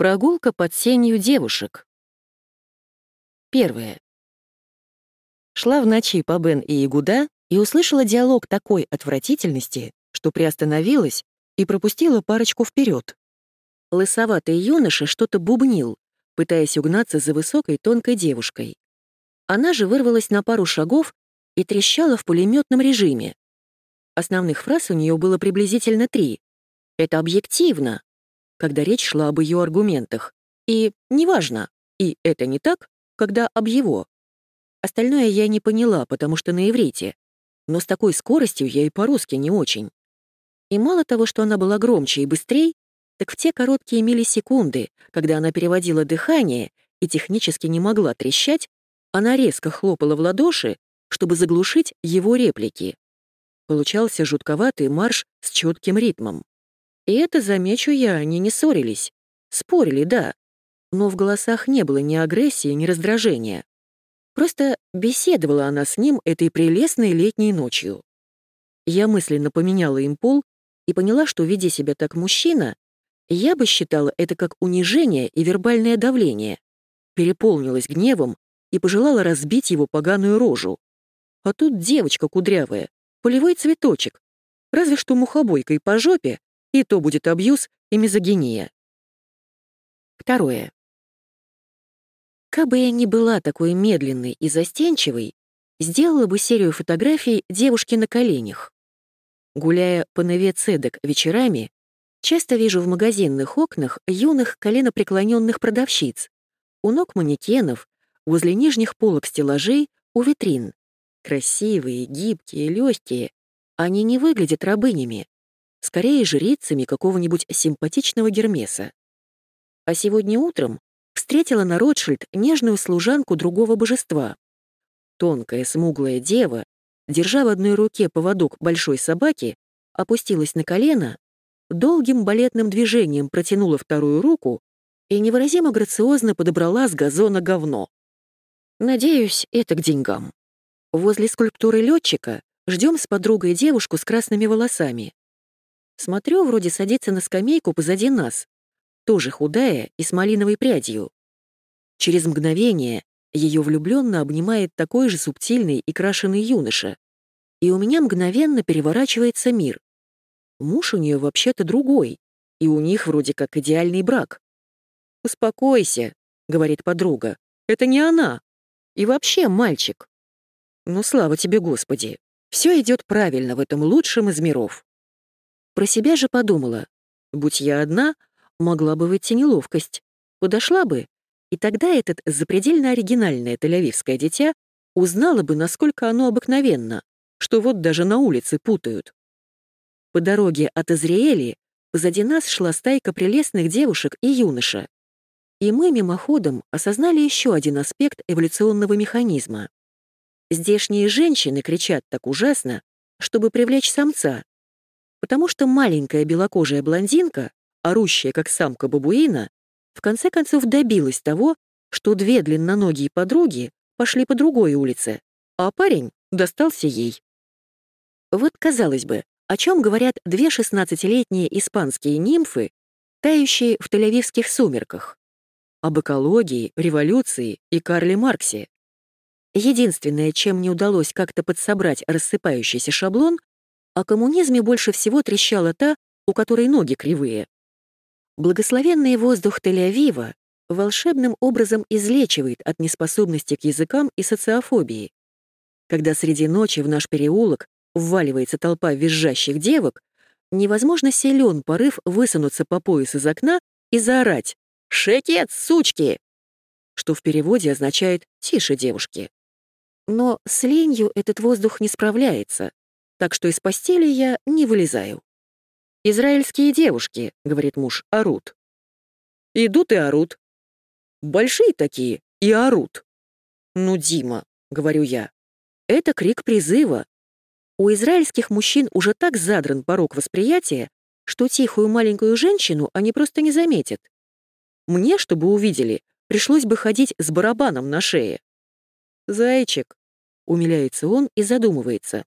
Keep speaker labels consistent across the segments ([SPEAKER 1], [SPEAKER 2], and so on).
[SPEAKER 1] Прогулка под сенью девушек. Первое. Шла в ночи по Бен и Ягуда и услышала диалог такой отвратительности, что приостановилась и пропустила парочку вперед. Лысоватый юноша что-то бубнил, пытаясь угнаться за высокой тонкой девушкой. Она же вырвалась на пару шагов и трещала в пулеметном режиме. Основных фраз у нее было приблизительно три. Это объективно, когда речь шла об ее аргументах. И неважно, и это не так, когда об его. Остальное я не поняла, потому что на иврите. Но с такой скоростью я и по-русски не очень. И мало того, что она была громче и быстрее, так в те короткие миллисекунды, когда она переводила дыхание и технически не могла трещать, она резко хлопала в ладоши, чтобы заглушить его реплики. Получался жутковатый марш с четким ритмом. И это, замечу я, они не ссорились. Спорили, да. Но в голосах не было ни агрессии, ни раздражения. Просто беседовала она с ним этой прелестной летней ночью. Я мысленно поменяла им пол и поняла, что, ведя себя так мужчина, я бы считала это как унижение и вербальное давление, переполнилась гневом и пожелала разбить его поганую рожу. А тут девочка кудрявая, полевой цветочек, разве что мухобойкой по жопе, и то будет абьюз и мизогиния. Второе. Как бы я ни была такой медленной и застенчивой, сделала бы серию фотографий девушки на коленях. Гуляя по Неве Цедок вечерами, часто вижу в магазинных окнах юных коленопреклоненных продавщиц, у ног манекенов, возле нижних полок стеллажей, у витрин. Красивые, гибкие, легкие. Они не выглядят рабынями, скорее жрицами какого-нибудь симпатичного Гермеса. А сегодня утром встретила на Ротшильд нежную служанку другого божества. Тонкая, смуглая дева, держа в одной руке поводок большой собаки, опустилась на колено, долгим балетным движением протянула вторую руку и невыразимо грациозно подобрала с газона говно. Надеюсь, это к деньгам. Возле скульптуры летчика ждем с подругой девушку с красными волосами. Смотрю, вроде садится на скамейку позади нас, тоже худая и с малиновой прядью. Через мгновение ее влюбленно обнимает такой же субтильный и крашеный юноша. И у меня мгновенно переворачивается мир. Муж у нее вообще-то другой, и у них вроде как идеальный брак. «Успокойся», — говорит подруга, — «это не она. И вообще мальчик». Ну, слава тебе, Господи, все идет правильно в этом лучшем из миров. Про себя же подумала. Будь я одна, могла бы выйти неловкость. Подошла бы, и тогда этот запредельно оригинальное тель дитя узнало бы, насколько оно обыкновенно, что вот даже на улице путают. По дороге от Израэли позади нас шла стайка прелестных девушек и юноша. И мы мимоходом осознали еще один аспект эволюционного механизма. Здешние женщины кричат так ужасно, чтобы привлечь самца, потому что маленькая белокожая блондинка, орущая как самка бабуина, в конце концов добилась того, что две длинноногие подруги пошли по другой улице, а парень достался ей. Вот, казалось бы, о чем говорят две шестнадцатилетние испанские нимфы, тающие в тель сумерках. Об экологии, революции и Карле Марксе. Единственное, чем не удалось как-то подсобрать рассыпающийся шаблон, о коммунизме больше всего трещала та, у которой ноги кривые. Благословенный воздух Тель-Авива волшебным образом излечивает от неспособности к языкам и социофобии. Когда среди ночи в наш переулок вваливается толпа визжащих девок, невозможно силен порыв высунуться по пояс из окна и заорать «Шекет, сучки!», что в переводе означает «тише, девушки». Но с ленью этот воздух не справляется, так что из постели я не вылезаю. «Израильские девушки», — говорит муж, — «орут». «Идут и орут». «Большие такие и орут». «Ну, Дима», — говорю я, — «это крик призыва. У израильских мужчин уже так задран порог восприятия, что тихую маленькую женщину они просто не заметят. Мне, чтобы увидели, пришлось бы ходить с барабаном на шее. «Зайчик», — умиляется он и задумывается.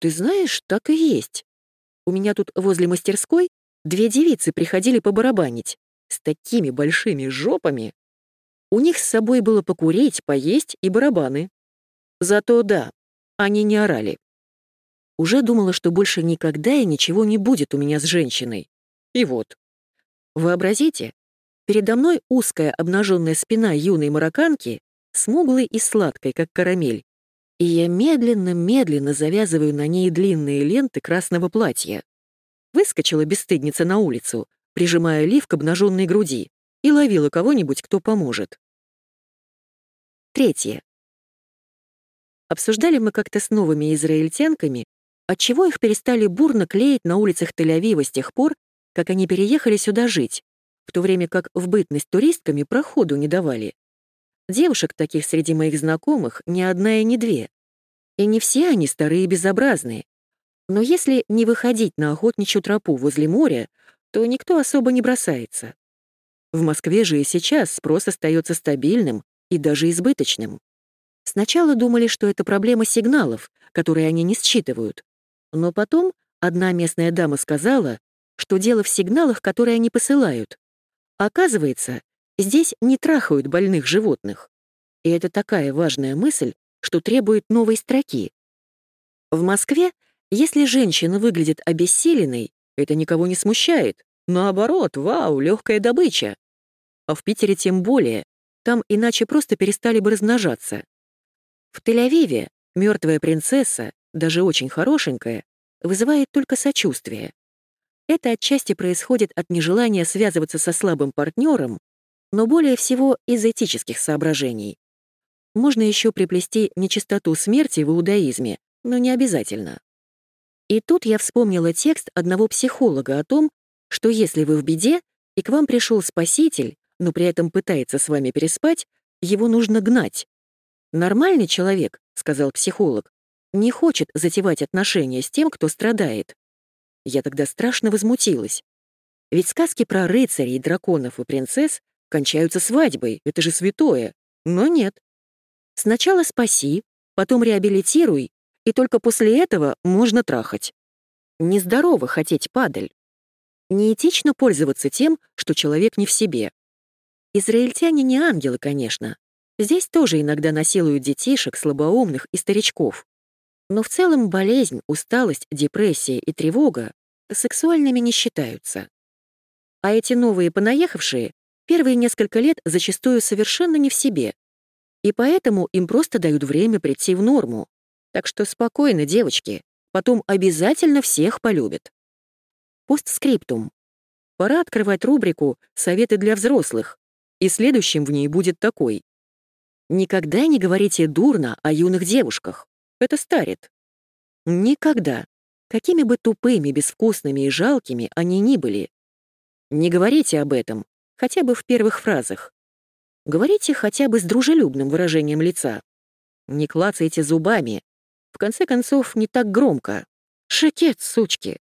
[SPEAKER 1] Ты знаешь, так и есть. У меня тут возле мастерской две девицы приходили побарабанить. с такими большими жопами. У них с собой было покурить, поесть и барабаны. Зато да, они не орали. Уже думала, что больше никогда и ничего не будет у меня с женщиной. И вот. Вообразите, передо мной узкая обнаженная спина юной марокканки, смуглой и сладкой, как карамель, и я медленно-медленно завязываю на ней длинные ленты красного платья. Выскочила бесстыдница на улицу, прижимая лиф к обнаженной груди, и ловила кого-нибудь, кто поможет. Третье. Обсуждали мы как-то с новыми израильтянками, отчего их перестали бурно клеить на улицах Тель-Авива с тех пор, как они переехали сюда жить, в то время как в бытность туристками проходу не давали. Девушек таких среди моих знакомых ни одна и не две. И не все они старые и безобразные. Но если не выходить на охотничью тропу возле моря, то никто особо не бросается. В Москве же и сейчас спрос остается стабильным и даже избыточным. Сначала думали, что это проблема сигналов, которые они не считывают. Но потом одна местная дама сказала, что дело в сигналах, которые они посылают. Оказывается, Здесь не трахают больных животных. И это такая важная мысль, что требует новой строки. В Москве, если женщина выглядит обессиленной, это никого не смущает. Наоборот, вау, легкая добыча. А в Питере тем более. Там иначе просто перестали бы размножаться. В Тель-Авиве мертвая принцесса, даже очень хорошенькая, вызывает только сочувствие. Это отчасти происходит от нежелания связываться со слабым партнером но более всего из этических соображений. Можно еще приплести нечистоту смерти в иудаизме, но не обязательно. И тут я вспомнила текст одного психолога о том, что если вы в беде, и к вам пришел спаситель, но при этом пытается с вами переспать, его нужно гнать. «Нормальный человек», — сказал психолог, «не хочет затевать отношения с тем, кто страдает». Я тогда страшно возмутилась. Ведь сказки про рыцарей, драконов и принцесс кончаются свадьбой, это же святое. Но нет. Сначала спаси, потом реабилитируй, и только после этого можно трахать. Нездорово хотеть падаль. Неэтично пользоваться тем, что человек не в себе. Израильтяне не ангелы, конечно. Здесь тоже иногда насилуют детишек, слабоумных и старичков. Но в целом болезнь, усталость, депрессия и тревога сексуальными не считаются. А эти новые понаехавшие первые несколько лет зачастую совершенно не в себе, и поэтому им просто дают время прийти в норму. Так что спокойно, девочки, потом обязательно всех полюбят. Постскриптум. Пора открывать рубрику «Советы для взрослых», и следующим в ней будет такой. Никогда не говорите дурно о юных девушках. Это старит. Никогда. Какими бы тупыми, безвкусными и жалкими они ни были. Не говорите об этом, хотя бы в первых фразах. Говорите хотя бы с дружелюбным выражением лица. Не клацайте зубами. В конце концов, не так громко. Шекет, сучки.